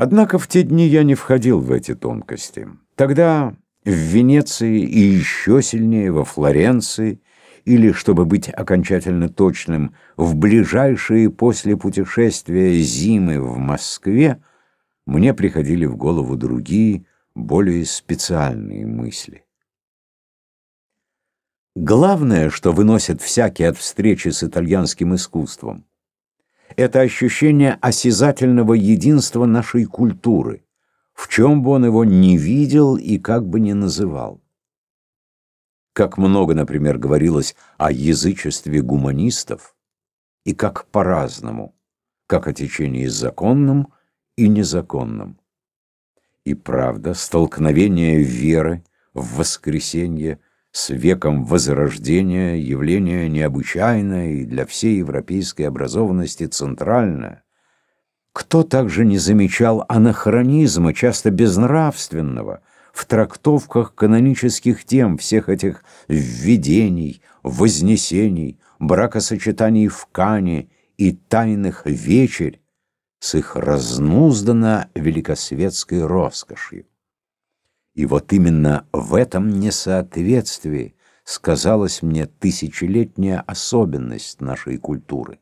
Однако в те дни я не входил в эти тонкости. Тогда в Венеции и еще сильнее во Флоренции, или, чтобы быть окончательно точным, в ближайшие после путешествия зимы в Москве, мне приходили в голову другие, более специальные мысли. Главное, что выносит всякий от встречи с итальянским искусством, это ощущение осязательного единства нашей культуры, в чем бы он его ни видел и как бы ни называл. Как много, например, говорилось о язычестве гуманистов, и как по-разному, как о течении законном и незаконном. И правда, столкновение веры в воскресенье с веком Возрождения явление необычайное и для всей европейской образованности центральное. Кто также не замечал анахронизма, часто безнравственного, в трактовках канонических тем всех этих введений, вознесений, бракосочетаний в Кане и тайных вечерь с их разнузданно великосветской роскошью. И вот именно в этом несоответствии сказалась мне тысячелетняя особенность нашей культуры.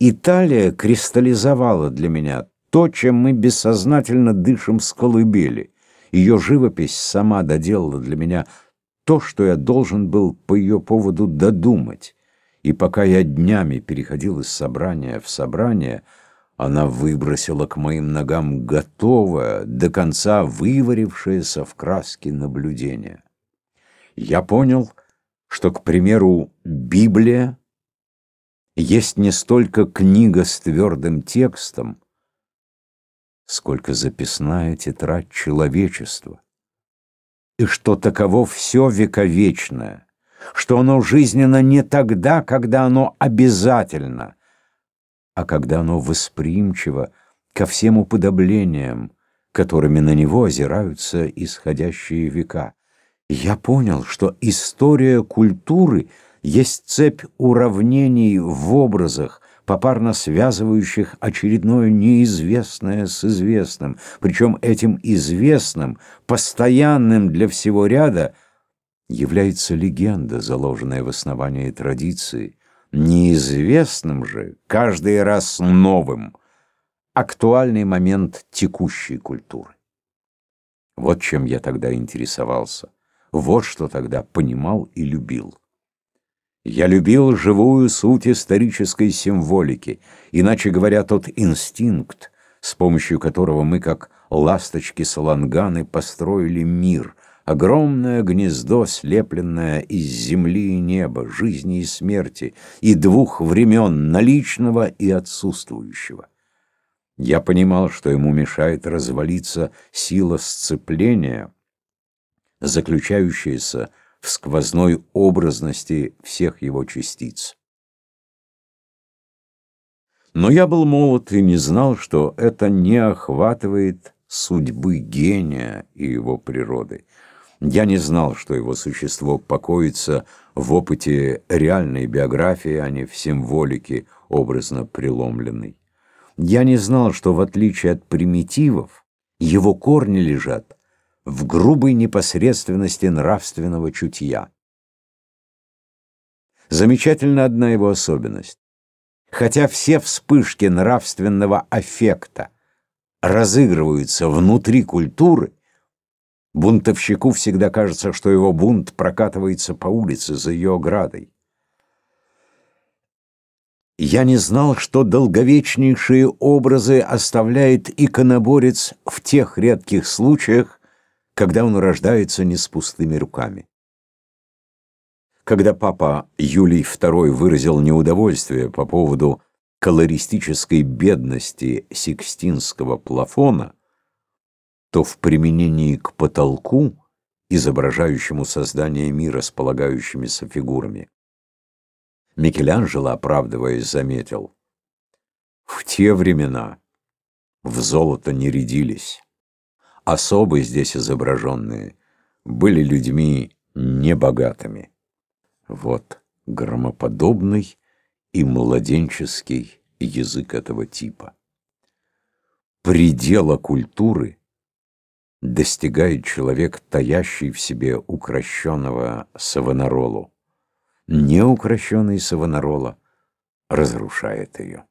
Италия кристаллизовала для меня то, чем мы бессознательно дышим с колыбели. Ее живопись сама доделала для меня то, что я должен был по ее поводу додумать. И пока я днями переходил из собрания в собрание, она выбросила к моим ногам готовое, до конца выварившееся в краске наблюдение. Я понял, что, к примеру, Библия есть не столько книга с твердым текстом, сколько записная тетрадь человечества, и что таково все вековечное, что оно жизненно не тогда, когда оно обязательно — а когда оно восприимчиво ко всем уподоблениям, которыми на него озираются исходящие века. Я понял, что история культуры есть цепь уравнений в образах, попарно связывающих очередное неизвестное с известным, причем этим известным, постоянным для всего ряда, является легенда, заложенная в основании традиции, неизвестным же, каждый раз новым, актуальный момент текущей культуры. Вот чем я тогда интересовался, вот что тогда понимал и любил. Я любил живую суть исторической символики, иначе говоря, тот инстинкт, с помощью которого мы, как ласточки-саланганы, построили мир — Огромное гнездо, слепленное из земли и неба, жизни и смерти, и двух времен, наличного и отсутствующего. Я понимал, что ему мешает развалиться сила сцепления, заключающаяся в сквозной образности всех его частиц. Но я был молод и не знал, что это не охватывает судьбы гения и его природы. Я не знал, что его существо покоится в опыте реальной биографии, а не в символике, образно преломленной. Я не знал, что в отличие от примитивов, его корни лежат в грубой непосредственности нравственного чутья. Замечательна одна его особенность. Хотя все вспышки нравственного аффекта разыгрываются внутри культуры, Бунтовщику всегда кажется, что его бунт прокатывается по улице за ее оградой. Я не знал, что долговечнейшие образы оставляет иконоборец в тех редких случаях, когда он рождается не с пустыми руками. Когда папа Юлий II выразил неудовольствие по поводу колористической бедности Сикстинского плафона, то в применении к потолку, изображающему создание мира с полагающимися фигурами, Микеланджело, оправдываясь, заметил, «В те времена в золото не рядились. Особы здесь изображенные были людьми небогатыми». Вот громоподобный и младенческий язык этого типа. предела культуры достигает человек, таящий в себе укращенного Савонаролу. Неукрощенный Савонарола разрушает ее.